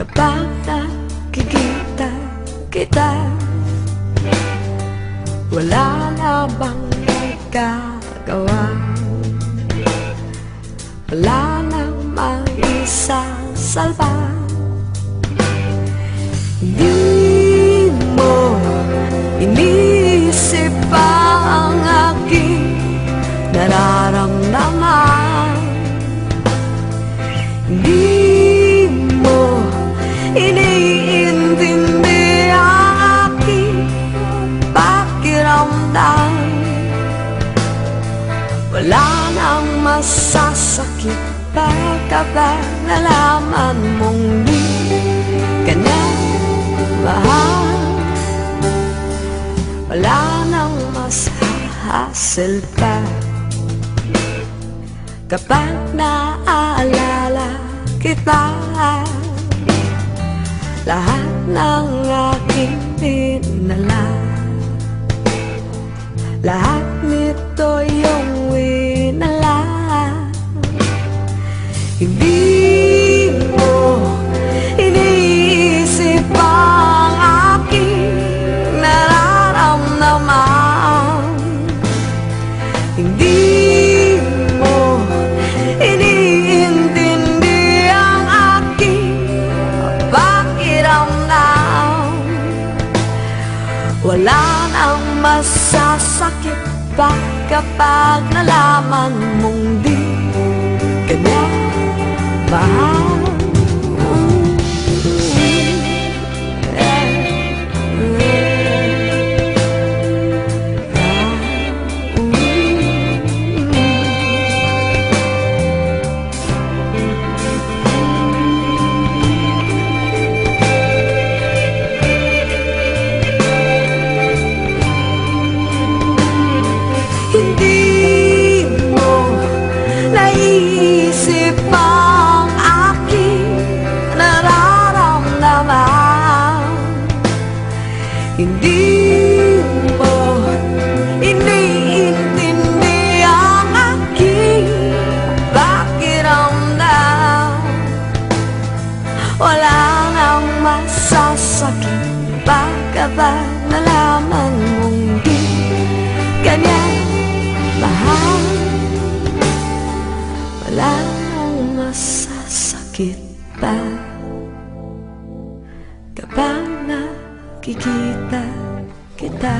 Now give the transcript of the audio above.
Kapag nakikita kita. Wala na bang nagkagawa Wala na mang isasalba masasakit pa kapag nalaman mong di ka na mahal. Wala nang mas hassle pa. Kapag naaalala kita Lahat ng aking pinala Lahat Wala nang masasakit pa kapag nalaman mong di ka mahal Hindi mo iniintindi ang aking pakiramdam. Wala nang masasakit. Pa kapag nalaman mong di kanya mahal? Wala nang masasakit. Pa Kapag nakikita kita